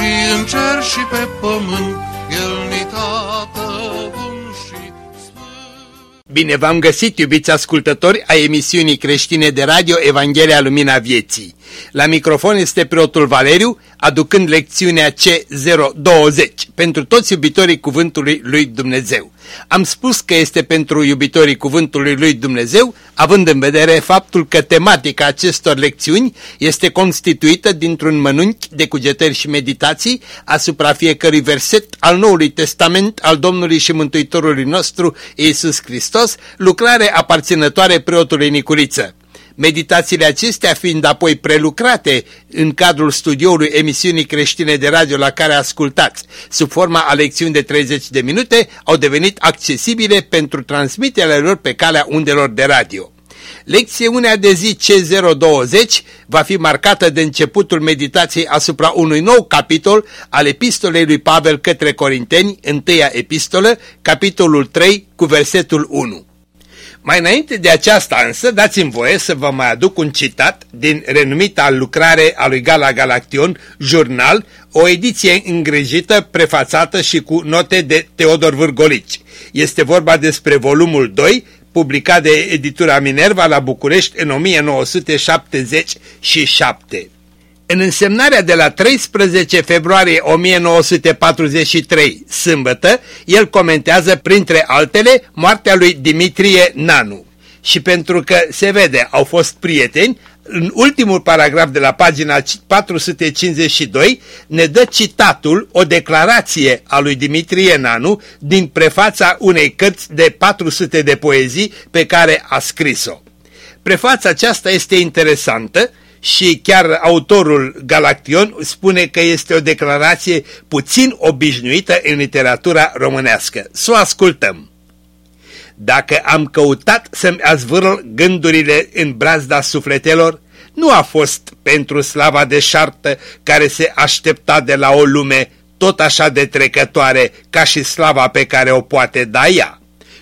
și în cer și pe pământ, El ni tată bun și sfânt. Bine v-am găsit, iubiți ascultători, a emisiunii creștine de radio Evanghelia Lumina Vieții. La microfon este preotul Valeriu, aducând lecțiunea C020 pentru toți iubitorii Cuvântului Lui Dumnezeu. Am spus că este pentru iubitorii Cuvântului Lui Dumnezeu, având în vedere faptul că tematica acestor lecțiuni este constituită dintr-un mănunchi de cugetări și meditații asupra fiecărui verset al Noului Testament al Domnului și Mântuitorului nostru Iisus Hristos, lucrare aparținătoare preotului Nicuriță. Meditațiile acestea fiind apoi prelucrate în cadrul studioului emisiunii creștine de radio la care ascultați, sub forma a lecțiuni de 30 de minute, au devenit accesibile pentru transmiterea lor pe calea undelor de radio. Lecțiunea de zi C020 va fi marcată de începutul meditației asupra unui nou capitol al epistolei lui Pavel către Corinteni, întâia epistolă, capitolul 3 cu versetul 1. Mai înainte de aceasta însă, dați-mi voie să vă mai aduc un citat din renumita lucrare a lui Gala Galaction, jurnal, o ediție îngrijită, prefațată și cu note de Teodor Vârgolici. Este vorba despre volumul 2, publicat de editura Minerva la București în 1977. În însemnarea de la 13 februarie 1943, sâmbătă, el comentează, printre altele, moartea lui Dimitrie Nanu. Și pentru că, se vede, au fost prieteni, în ultimul paragraf de la pagina 452 ne dă citatul, o declarație a lui Dimitrie Nanu din prefața unei cărți de 400 de poezii pe care a scris-o. Prefața aceasta este interesantă și chiar autorul Galaction spune că este o declarație puțin obișnuită în literatura românească. Să o ascultăm. Dacă am căutat să-mi azvârl gândurile în brazda sufletelor, nu a fost pentru slava deșartă care se aștepta de la o lume tot așa de trecătoare ca și slava pe care o poate da ea,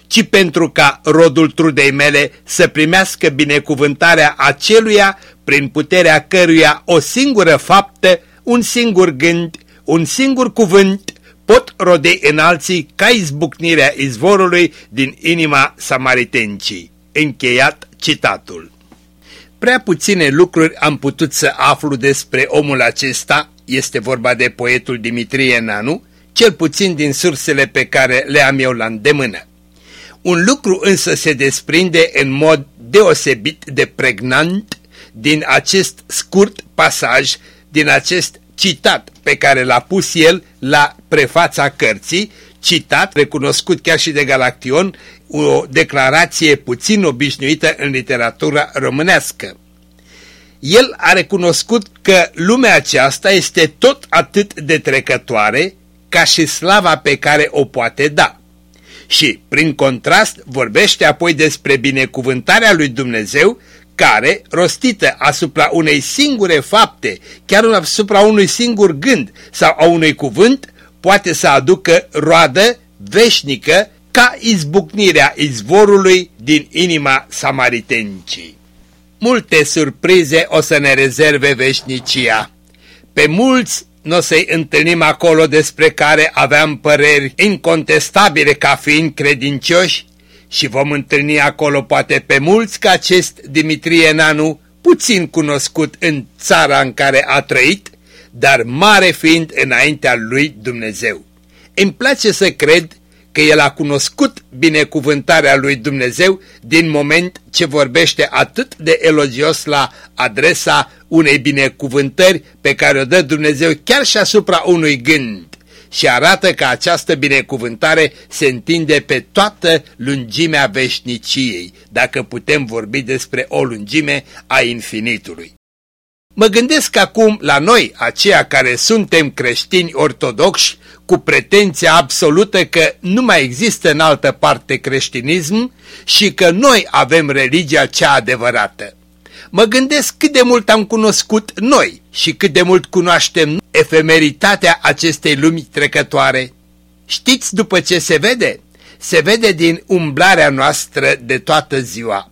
ci pentru ca rodul trudei mele să primească binecuvântarea aceluia prin puterea căruia o singură faptă, un singur gând, un singur cuvânt pot rode în alții ca izbucnirea izvorului din inima samaritencii. Încheiat citatul. Prea puține lucruri am putut să aflu despre omul acesta, este vorba de poetul Dimitrie Nanu, cel puțin din sursele pe care le am eu la îndemână. Un lucru însă se desprinde în mod deosebit de pregnant din acest scurt pasaj, din acest citat pe care l-a pus el la prefața cărții, citat, recunoscut chiar și de Galaction, o declarație puțin obișnuită în literatura românească. El a recunoscut că lumea aceasta este tot atât de trecătoare ca și slava pe care o poate da. Și, prin contrast, vorbește apoi despre binecuvântarea lui Dumnezeu care, rostită asupra unei singure fapte, chiar asupra unui singur gând sau a unui cuvânt, poate să aducă roadă veșnică ca izbucnirea izvorului din inima samaritencii. Multe surprize o să ne rezerve veșnicia. Pe mulți nu o să-i întâlnim acolo despre care aveam păreri incontestabile ca fiind credincioși și vom întâlni acolo poate pe mulți ca acest Dimitrie Nanu, puțin cunoscut în țara în care a trăit, dar mare fiind înaintea lui Dumnezeu. Îmi place să cred că el a cunoscut binecuvântarea lui Dumnezeu din moment ce vorbește atât de elogios la adresa unei binecuvântări pe care o dă Dumnezeu chiar și asupra unui gând și arată că această binecuvântare se întinde pe toată lungimea veșniciei, dacă putem vorbi despre o lungime a infinitului. Mă gândesc acum la noi, aceia care suntem creștini ortodoxi, cu pretenția absolută că nu mai există în altă parte creștinism și că noi avem religia cea adevărată. Mă gândesc cât de mult am cunoscut noi și cât de mult cunoaștem efemeritatea acestei lumi trecătoare. Știți după ce se vede? Se vede din umblarea noastră de toată ziua.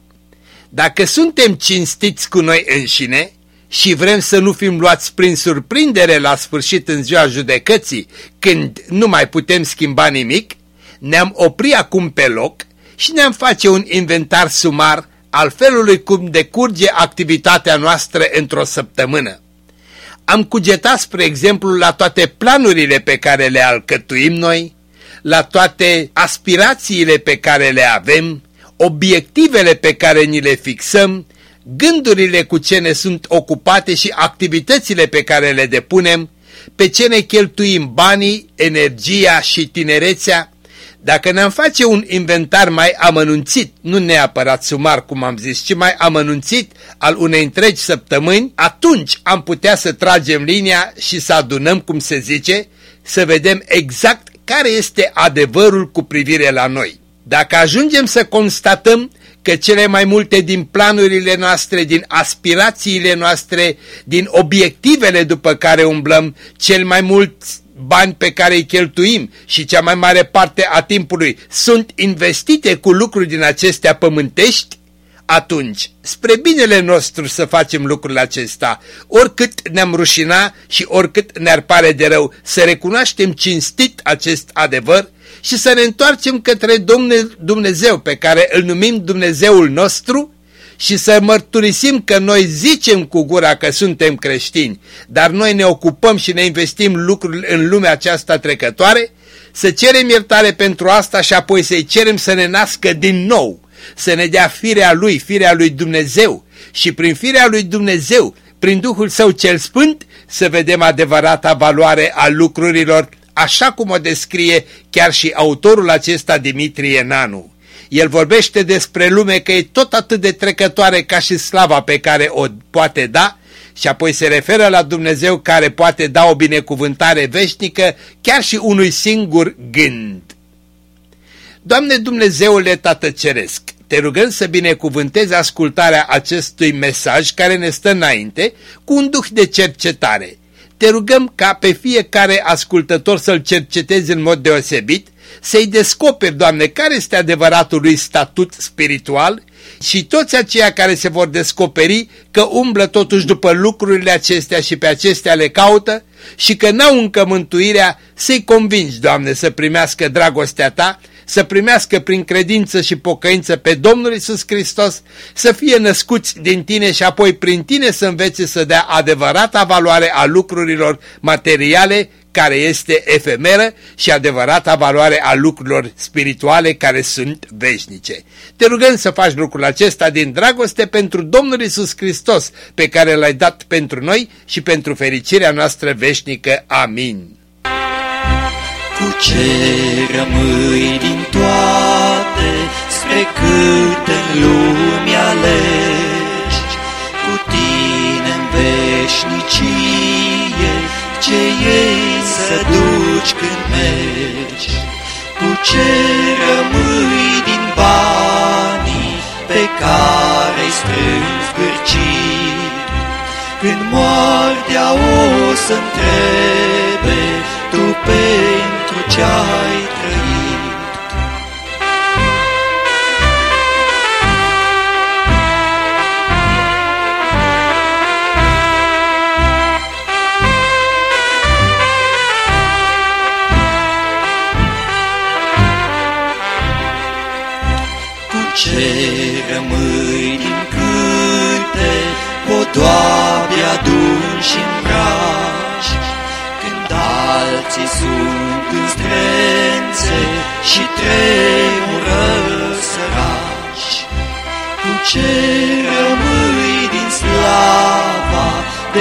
Dacă suntem cinstiți cu noi înșine, și vrem să nu fim luați prin surprindere la sfârșit în ziua judecății, când nu mai putem schimba nimic, ne-am opri acum pe loc și ne-am face un inventar sumar al felului cum decurge activitatea noastră într-o săptămână. Am cugetat, spre exemplu, la toate planurile pe care le alcătuim noi, la toate aspirațiile pe care le avem, obiectivele pe care ni le fixăm gândurile cu ce ne sunt ocupate și activitățile pe care le depunem, pe ce ne cheltuim banii, energia și tinerețea, dacă ne-am face un inventar mai amănunțit, nu neapărat sumar cum am zis, ci mai amănunțit al unei întregi săptămâni, atunci am putea să tragem linia și să adunăm, cum se zice, să vedem exact care este adevărul cu privire la noi. Dacă ajungem să constatăm că cele mai multe din planurile noastre, din aspirațiile noastre, din obiectivele după care umblăm, cel mai mulți bani pe care îi cheltuim și cea mai mare parte a timpului sunt investite cu lucruri din acestea pământești, atunci, spre binele nostru să facem lucrul acesta, oricât ne-am rușina și oricât ne-ar pare de rău, să recunoaștem cinstit acest adevăr și să ne întoarcem către Dumnezeu pe care îl numim Dumnezeul nostru și să mărturisim că noi zicem cu gura că suntem creștini, dar noi ne ocupăm și ne investim lucruri în lumea aceasta trecătoare, să cerem iertare pentru asta și apoi să-i cerem să ne nască din nou, să ne dea firea Lui, firea Lui Dumnezeu și prin firea Lui Dumnezeu, prin Duhul Său cel Sfânt, să vedem adevărata valoare a lucrurilor așa cum o descrie chiar și autorul acesta Dimitrie Nanu. El vorbește despre lume că e tot atât de trecătoare ca și slava pe care o poate da și apoi se referă la Dumnezeu care poate da o binecuvântare veșnică chiar și unui singur gând. Doamne Dumnezeule Tată Ceresc, te rugăm să binecuvântezi ascultarea acestui mesaj care ne stă înainte cu un duh de cercetare te rugăm ca pe fiecare ascultător să-l cercetezi în mod deosebit, să-i descoperi, Doamne, care este adevăratul lui statut spiritual și toți aceia care se vor descoperi că umblă totuși după lucrurile acestea și pe acestea le caută și că n-au încă mântuirea, să-i convingi, Doamne, să primească dragostea Ta să primească prin credință și pocăință pe Domnul Isus Hristos, să fie născuți din tine și apoi prin tine să învețe să dea adevărata valoare a lucrurilor materiale care este efemeră și adevărata valoare a lucrurilor spirituale care sunt veșnice. Te rugăm să faci lucrul acesta din dragoste pentru Domnul Isus Hristos, pe care l-ai dat pentru noi și pentru fericirea noastră veșnică. Amin. Cu ce rămâi din toate, spre cât în lume alegi, Cu tine în veșnicie, ce ei să duci când mergi. Cu ce rămâi din banii pe care-i strângi zgârcit, Când moartea o să întrebe tu pentru ce ai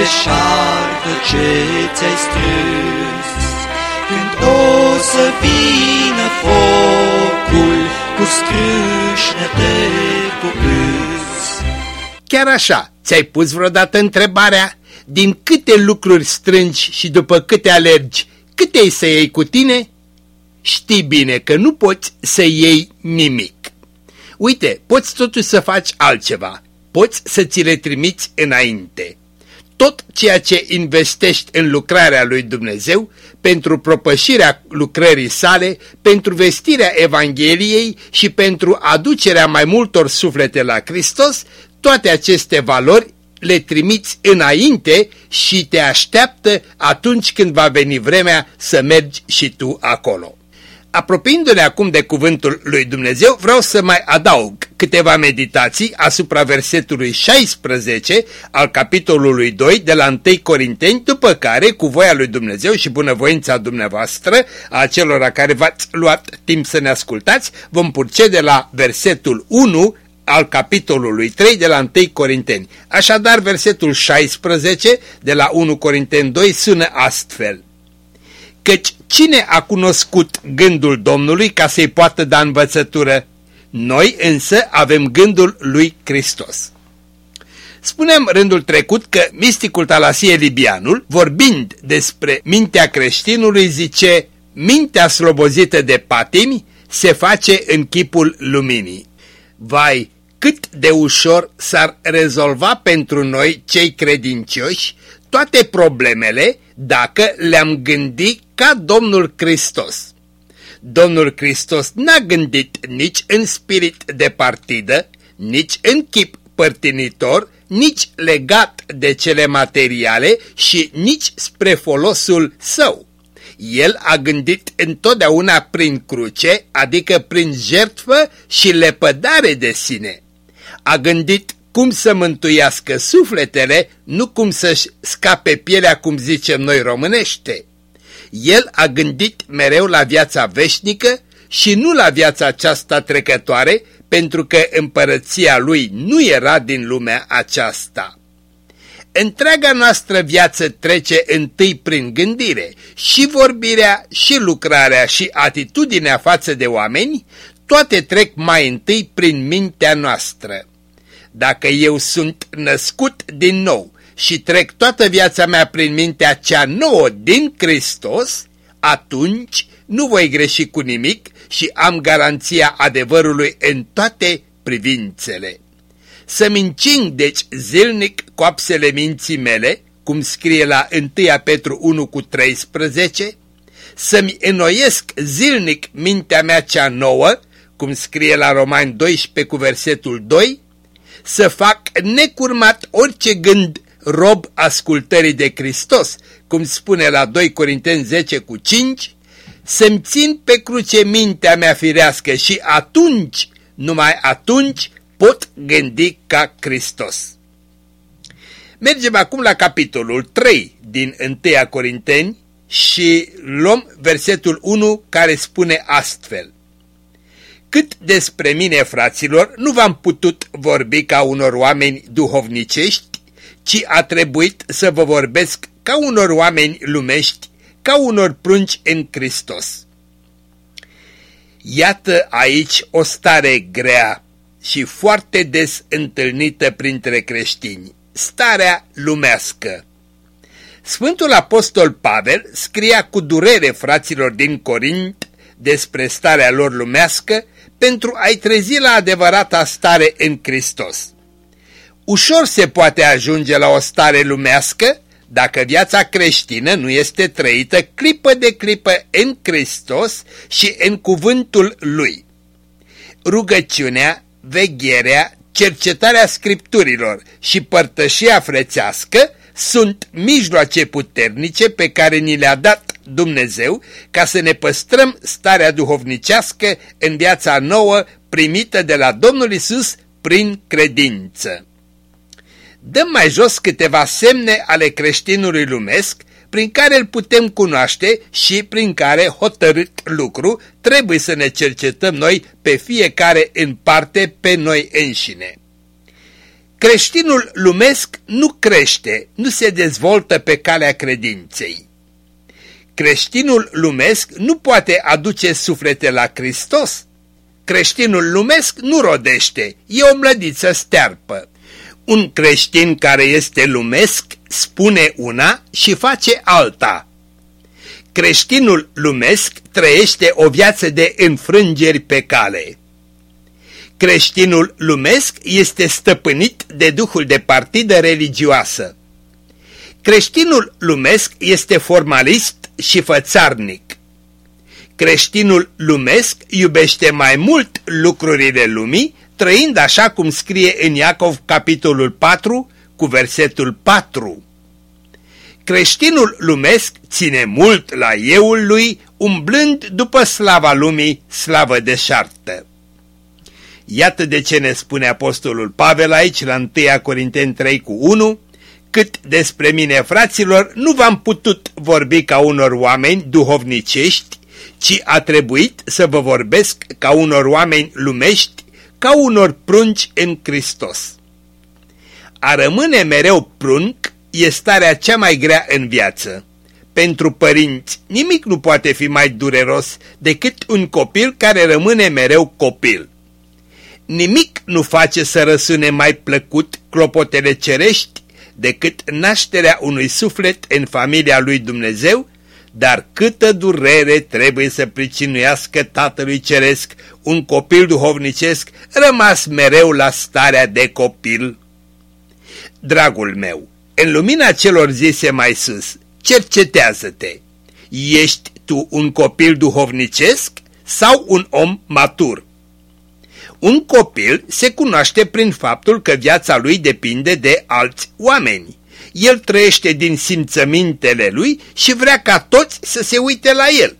de șartă ce ți-ai strâns? Când o să vină focul cu scrâșnete cu plâns. Chiar așa, ți-ai pus vreodată întrebarea din câte lucruri strângi și după câte alergi, câte ai să iei cu tine? Știi bine că nu poți să iei nimic. Uite, poți totuși să faci altceva. Poți să ți le trimiți înainte. Tot ceea ce investești în lucrarea lui Dumnezeu, pentru propășirea lucrării sale, pentru vestirea Evangheliei și pentru aducerea mai multor suflete la Hristos, toate aceste valori le trimiți înainte și te așteaptă atunci când va veni vremea să mergi și tu acolo. Apropiindu-ne acum de cuvântul lui Dumnezeu, vreau să mai adaug câteva meditații asupra versetului 16 al capitolului 2 de la 1 Corinteni, după care, cu voia lui Dumnezeu și bunăvoința dumneavoastră, a celor care v-ați luat timp să ne ascultați, vom de la versetul 1 al capitolului 3 de la 1 Corinteni. Așadar, versetul 16 de la 1 Corinteni 2 sună astfel. Căci cine a cunoscut gândul Domnului ca să-i poată da învățătură? Noi însă avem gândul lui Hristos. Spuneam rândul trecut că misticul Talasie Libianul, vorbind despre mintea creștinului, zice Mintea slobozită de patimi se face în chipul luminii. Vai, cât de ușor s-ar rezolva pentru noi, cei credincioși, toate problemele dacă le-am gândit ca Domnul Hristos. Domnul Hristos n-a gândit nici în spirit de partidă, nici în chip părtinitor, nici legat de cele materiale și nici spre folosul său. El a gândit întotdeauna prin cruce, adică prin jertfă și lepădare de sine. A gândit cum să mântuiască sufletele, nu cum să-și scape pielea, cum zicem noi românește. El a gândit mereu la viața veșnică și nu la viața aceasta trecătoare, pentru că împărăția lui nu era din lumea aceasta. Întreaga noastră viață trece întâi prin gândire și vorbirea și lucrarea și atitudinea față de oameni, toate trec mai întâi prin mintea noastră. Dacă eu sunt născut din nou și trec toată viața mea prin mintea cea nouă din Hristos, atunci nu voi greși cu nimic și am garanția adevărului în toate privințele. Să-mi încing, deci, zilnic coapsele minții mele, cum scrie la 1 Petru 1 cu 13, să-mi înnoiesc zilnic mintea mea cea nouă, cum scrie la Romani 12 cu versetul 2, să fac necurmat orice gând rob ascultării de Hristos, cum spune la 2 Corinteni 10 cu 5, să-mi țin pe cruce mintea mea firească și atunci, numai atunci, pot gândi ca Hristos. Mergem acum la capitolul 3 din 1 Corinteni și luăm versetul 1 care spune astfel. Cât despre mine, fraților, nu v-am putut vorbi ca unor oameni duhovnicești, ci a trebuit să vă vorbesc ca unor oameni lumești, ca unor prunci în Hristos. Iată aici o stare grea și foarte des întâlnită printre creștini, starea lumească. Sfântul Apostol Pavel scria cu durere fraților din Corint despre starea lor lumească pentru a-i trezi la adevărata stare în Hristos. Ușor se poate ajunge la o stare lumească dacă viața creștină nu este trăită clipă de clipă în Hristos și în cuvântul Lui. Rugăciunea, vegherea, cercetarea scripturilor și părtășia frățească sunt mijloace puternice pe care ni le-a dat Dumnezeu ca să ne păstrăm starea duhovnicească în viața nouă primită de la Domnul Isus prin credință. Dăm mai jos câteva semne ale creștinului lumesc prin care îl putem cunoaște și prin care, hotărât lucru, trebuie să ne cercetăm noi pe fiecare în parte pe noi înșine. Creștinul lumesc nu crește, nu se dezvoltă pe calea credinței. Creștinul lumesc nu poate aduce suflete la Hristos. Creștinul lumesc nu rodește, e o mlădiță stearpă. Un creștin care este lumesc spune una și face alta. Creștinul lumesc trăiește o viață de înfrângeri pe cale. Creștinul lumesc este stăpânit de duhul de partidă religioasă. Creștinul lumesc este formalist și fățarnic. Creștinul lumesc iubește mai mult lucrurile lumii, trăind așa cum scrie în Iacov capitolul 4 cu versetul 4. Creștinul lumesc ține mult la euul lui, umblând după slava lumii, slavă deșartă. Iată de ce ne spune apostolul Pavel aici la 1 Corinteni 3 cu 1, cât despre mine, fraților, nu v-am putut vorbi ca unor oameni duhovnicești, ci a trebuit să vă vorbesc ca unor oameni lumești, ca unor prunci în Hristos. A rămâne mereu prunc e starea cea mai grea în viață. Pentru părinți, nimic nu poate fi mai dureros decât un copil care rămâne mereu copil. Nimic nu face să răsune mai plăcut clopotele cerești decât nașterea unui suflet în familia lui Dumnezeu, dar câtă durere trebuie să pricinuiască Tatălui Ceresc un copil duhovnicesc rămas mereu la starea de copil. Dragul meu, în lumina celor zise mai sus, cercetează-te. Ești tu un copil duhovnicesc sau un om matur? Un copil se cunoaște prin faptul că viața lui depinde de alți oameni. El trăiește din simțămintele lui și vrea ca toți să se uite la el.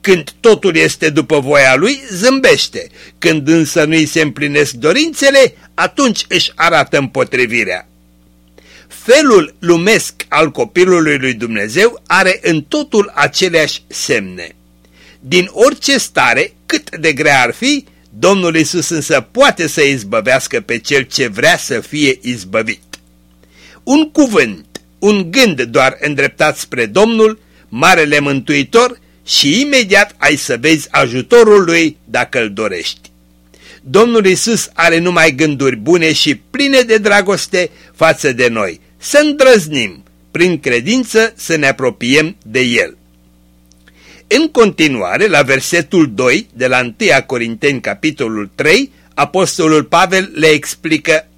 Când totul este după voia lui, zâmbește. Când însă nu-i se împlinesc dorințele, atunci își arată împotrivirea. Felul lumesc al copilului lui Dumnezeu are în totul aceleași semne. Din orice stare, cât de grea ar fi, Domnul Isus însă poate să izbăvească pe cel ce vrea să fie izbăvit. Un cuvânt, un gând doar îndreptat spre Domnul, Marele Mântuitor, și imediat ai să vezi ajutorul lui dacă îl dorești. Domnul Isus are numai gânduri bune și pline de dragoste față de noi. Să îndrăznim, prin credință, să ne apropiem de El. În continuare, la versetul 2 de la 1 Corinteni, capitolul 3, apostolul Pavel le explică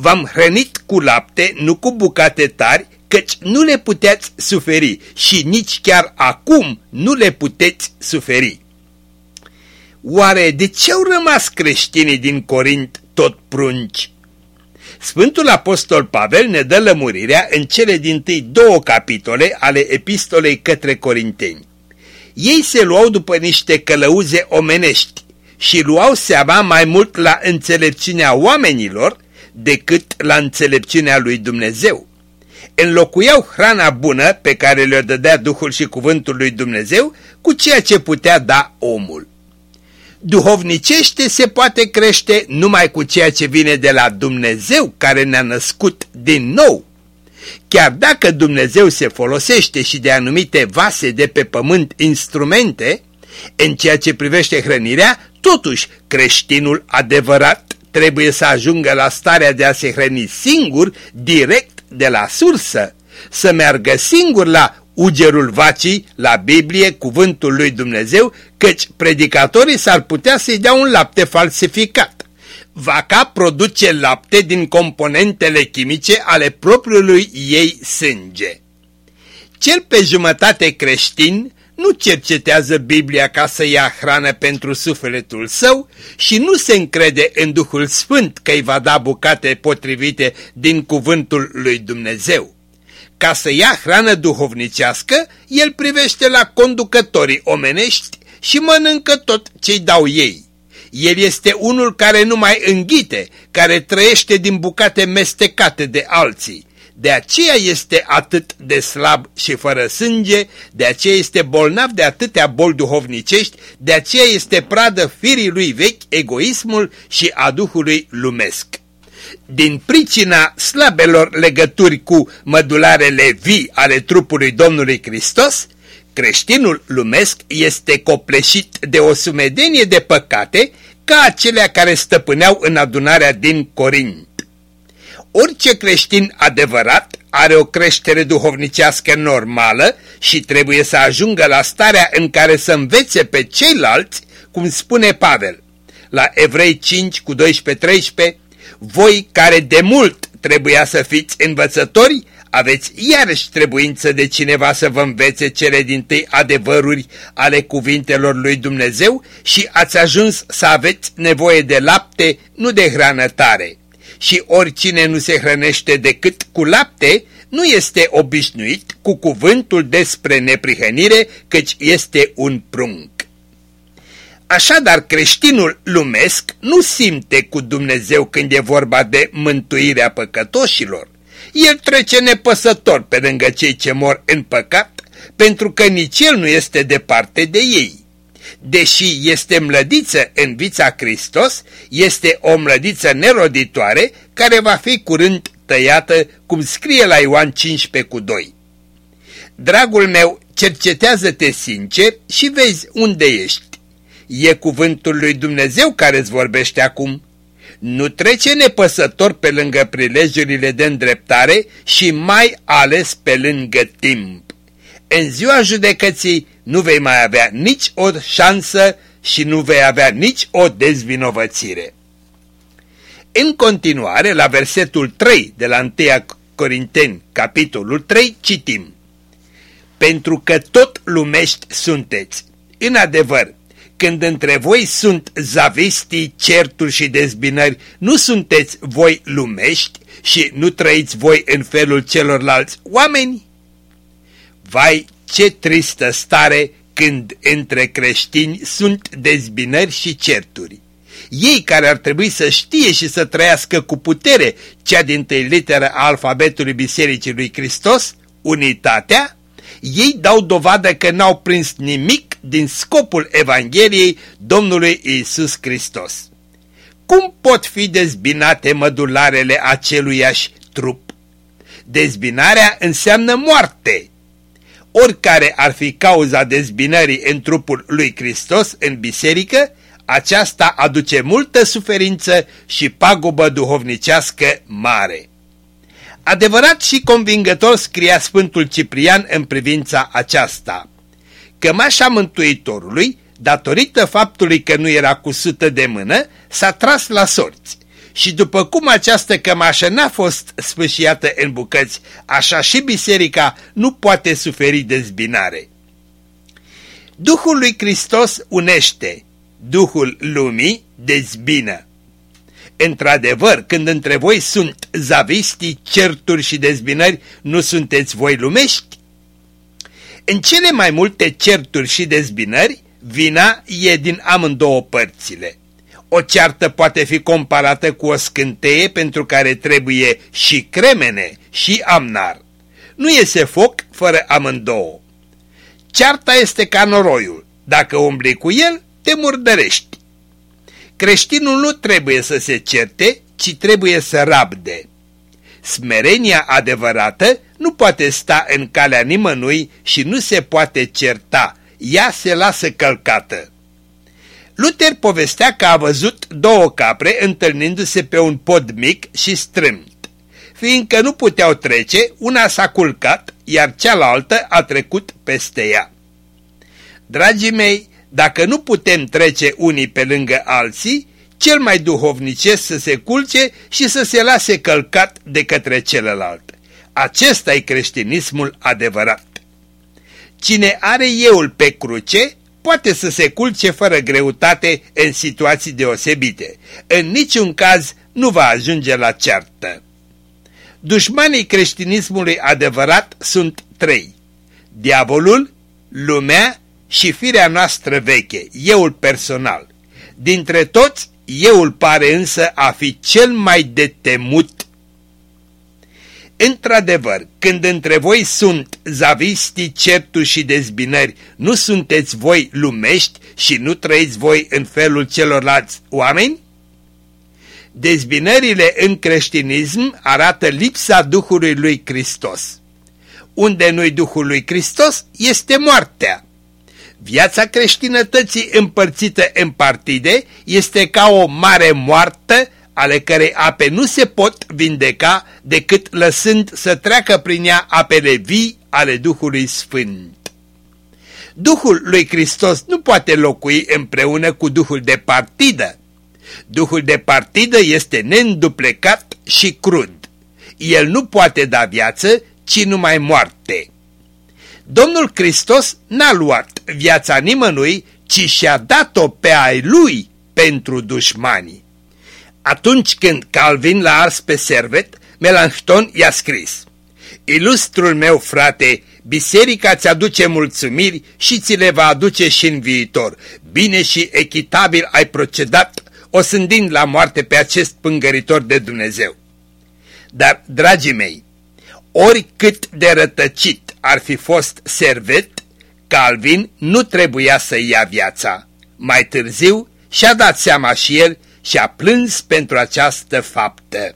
V-am hrănit cu lapte, nu cu bucate tari, căci nu le puteți suferi și nici chiar acum nu le puteți suferi. Oare de ce au rămas creștinii din Corint tot prunci? Sfântul Apostol Pavel ne dă lămurirea în cele din tâi două capitole ale epistolei către Corinteni. Ei se luau după niște călăuze omenești și luau seama mai mult la înțelepciunea oamenilor decât la înțelepciunea lui Dumnezeu. Înlocuiau hrana bună pe care le-o dădea Duhul și Cuvântul lui Dumnezeu cu ceea ce putea da omul. Duhovnicește se poate crește numai cu ceea ce vine de la Dumnezeu care ne-a născut din nou. Chiar dacă Dumnezeu se folosește și de anumite vase de pe pământ instrumente, în ceea ce privește hrănirea, totuși creștinul adevărat trebuie să ajungă la starea de a se hrăni singur, direct de la sursă, să meargă singur la ugerul vacii, la Biblie, cuvântul lui Dumnezeu, căci predicatorii s-ar putea să-i dea un lapte falsificat. Vaca produce lapte din componentele chimice ale propriului ei sânge. Cel pe jumătate creștin nu cercetează Biblia ca să ia hrană pentru sufletul său și nu se încrede în Duhul Sfânt că îi va da bucate potrivite din cuvântul lui Dumnezeu. Ca să ia hrană duhovnicească, el privește la conducătorii omenești și mănâncă tot ce-i dau ei. El este unul care nu mai înghite, care trăiește din bucate mestecate de alții. De aceea este atât de slab și fără sânge, de aceea este bolnav de atâtea boli duhovnicești, de aceea este pradă firii lui vechi, egoismul și a duhului lumesc. Din pricina slabelor legături cu mădularele vii ale trupului Domnului Hristos, creștinul lumesc este copleșit de o sumedenie de păcate ca acelea care stăpâneau în adunarea din Corint. Orice creștin adevărat are o creștere duhovnicească normală și trebuie să ajungă la starea în care să învețe pe ceilalți, cum spune Pavel. La Evrei 5 cu 12-13, voi care de mult trebuia să fiți învățători, aveți iarăși trebuință de cineva să vă învețe cele din tâi adevăruri ale cuvintelor lui Dumnezeu și ați ajuns să aveți nevoie de lapte, nu de hrană tare. Și oricine nu se hrănește decât cu lapte, nu este obișnuit cu cuvântul despre neprihănire, căci este un prunc. Așadar, creștinul lumesc nu simte cu Dumnezeu când e vorba de mântuirea păcătoșilor. El trece nepăsător pe lângă cei ce mor în păcat, pentru că nici el nu este departe de ei. Deși este mlădiță în vița Hristos, este o mlădiță neroditoare care va fi curând tăiată, cum scrie la Ioan 15 cu 2. Dragul meu, cercetează-te sincer și vezi unde ești. E cuvântul lui Dumnezeu care îți vorbește acum. Nu trece nepăsător pe lângă prilejurile de îndreptare și mai ales pe lângă timp. În ziua judecății nu vei mai avea nici o șansă și nu vei avea nici o dezvinovățire. În continuare, la versetul 3 de la 1 Corinteni, capitolul 3, citim Pentru că tot lumești sunteți. În adevăr, când între voi sunt zavistii, certuri și dezbinări, nu sunteți voi lumești și nu trăiți voi în felul celorlalți oameni? Vai, ce tristă stare când între creștini sunt dezbinări și certuri. Ei care ar trebui să știe și să trăiască cu putere cea din tăi literă a alfabetului Bisericii lui Hristos, unitatea, ei dau dovadă că n-au prins nimic din scopul Evangheliei Domnului Isus Hristos. Cum pot fi dezbinate mădularele aceluiași trup? Dezbinarea înseamnă moarte. Oricare ar fi cauza dezbinării în trupul lui Hristos în biserică, aceasta aduce multă suferință și pagubă duhovnicească mare. Adevărat și convingător scria Sfântul Ciprian în privința aceasta. Cămașa Mântuitorului, datorită faptului că nu era cusută de mână, s-a tras la sorți. Și după cum această cămașă n-a fost spășiată în bucăți, așa și biserica nu poate suferi dezbinare. Duhul lui Hristos unește, Duhul lumii dezbină. Într-adevăr, când între voi sunt zavistii, certuri și dezbinări, nu sunteți voi lumești? În cele mai multe certuri și dezbinări, vina e din amândouă părțile. O ceartă poate fi comparată cu o scânteie pentru care trebuie și cremene și amnar. Nu iese foc fără amândouă. Cearta este ca noroiul. Dacă umbli cu el, te murdărești. Creștinul nu trebuie să se certe, ci trebuie să rabde. Smerenia adevărată nu poate sta în calea nimănui și nu se poate certa, ea se lasă călcată. Luther povestea că a văzut două capre întâlnindu-se pe un pod mic și strâmt. Fiindcă nu puteau trece, una s-a culcat, iar cealaltă a trecut peste ea. Dragii mei, dacă nu putem trece unii pe lângă alții, cel mai duhovnicesc să se culce și să se lase călcat de către celălalt. Acesta e creștinismul adevărat. Cine are euul pe cruce, poate să se culce fără greutate în situații deosebite. În niciun caz nu va ajunge la ceartă. Dușmanii creștinismului adevărat sunt trei. Diavolul, lumea și firea noastră veche, euul personal. Dintre toți, euul pare însă a fi cel mai de temut. Într-adevăr, când între voi sunt zavisti, certuri și dezbinări, nu sunteți voi lumești și nu trăiți voi în felul celorlalți oameni? Dezbinările în creștinism arată lipsa Duhului lui Hristos. Unde nu-i Duhul lui Hristos, este moartea. Viața creștinătății împărțită în partide este ca o mare moartă ale cărei ape nu se pot vindeca decât lăsând să treacă prin ea apele vii ale Duhului Sfânt. Duhul lui Hristos nu poate locui împreună cu Duhul de partidă. Duhul de partidă este neînduplecat și crud. El nu poate da viață, ci numai moarte. Domnul Hristos n-a luat viața nimănui, ci și-a dat-o pe ai lui pentru dușmanii. Atunci când Calvin l-a ars pe servet, Melanchthon i-a scris Ilustrul meu frate, biserica ți aduce mulțumiri și ți le va aduce și în viitor. Bine și echitabil ai procedat, osândind la moarte pe acest pângăritor de Dumnezeu. Dar, dragii mei, oricât de rătăcit ar fi fost servet, Calvin nu trebuia să ia viața. Mai târziu și-a dat seama și el și a plâns pentru această faptă.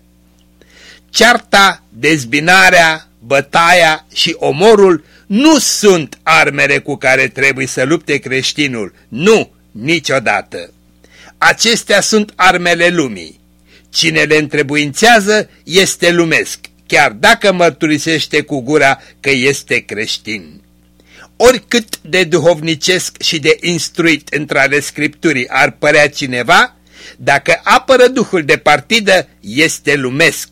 Cearta, dezbinarea, bătaia și omorul nu sunt armele cu care trebuie să lupte creștinul, nu, niciodată. Acestea sunt armele lumii. Cine le întrebuințează este lumesc, chiar dacă mărturisește cu gura că este creștin. Oricât de duhovnicesc și de instruit între ale Scripturii ar părea cineva, dacă apără duhul de partidă, este lumesc.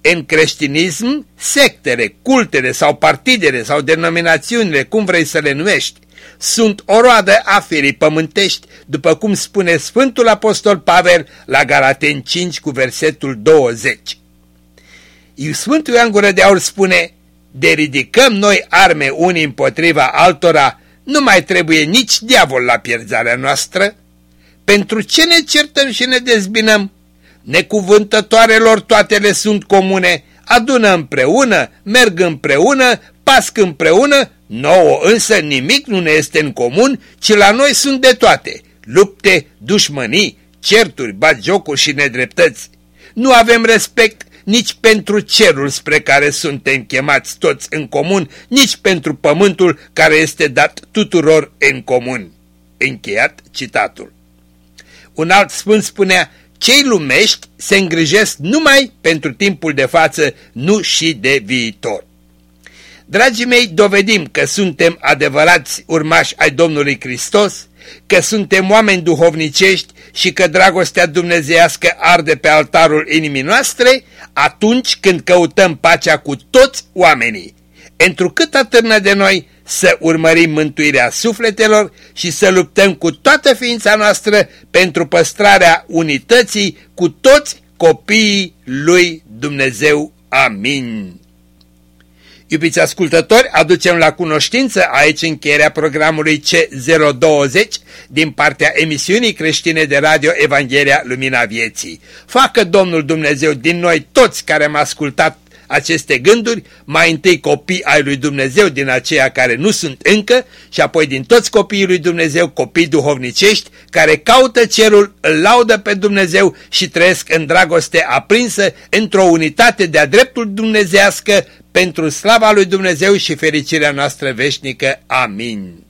În creștinism, sectele, cultele sau partidele sau denominațiunile, cum vrei să le numești, sunt o roadă aferii pământești, după cum spune Sfântul Apostol Pavel la Galaten 5 cu versetul 20. Sfântul Ioan Gură de Aur spune, de ridicăm noi arme unii împotriva altora, nu mai trebuie nici diavol la pierzarea noastră. Pentru ce ne certăm și ne dezbinăm? Necuvântătoarelor toate le sunt comune, adună împreună, merg împreună, pasc împreună, nouă însă nimic nu ne este în comun, ci la noi sunt de toate, lupte, dușmănii, certuri, batjocuri și nedreptăți. Nu avem respect nici pentru cerul spre care suntem chemați toți în comun, nici pentru pământul care este dat tuturor în comun. Încheiat citatul. Un alt sfânt spunea, cei lumești se îngrijesc numai pentru timpul de față, nu și de viitor. Dragii mei, dovedim că suntem adevărați urmași ai Domnului Hristos, că suntem oameni duhovnicești și că dragostea dumnezeiască arde pe altarul inimii noastre atunci când căutăm pacea cu toți oamenii. Întrucât atârnă de noi să urmărim mântuirea sufletelor și să luptăm cu toată ființa noastră pentru păstrarea unității cu toți copiii lui Dumnezeu. Amin. Iubiți ascultători, aducem la cunoștință aici încheierea programului C020 din partea emisiunii creștine de radio Evanghelia Lumina Vieții. Facă Domnul Dumnezeu din noi toți care am ascultat aceste gânduri, mai întâi copii ai lui Dumnezeu din aceia care nu sunt încă și apoi din toți copiii lui Dumnezeu, copii duhovnicești, care caută cerul, îl laudă pe Dumnezeu și trăiesc în dragoste aprinsă, într-o unitate de-a dreptul dumnezească, pentru slava lui Dumnezeu și fericirea noastră veșnică. Amin.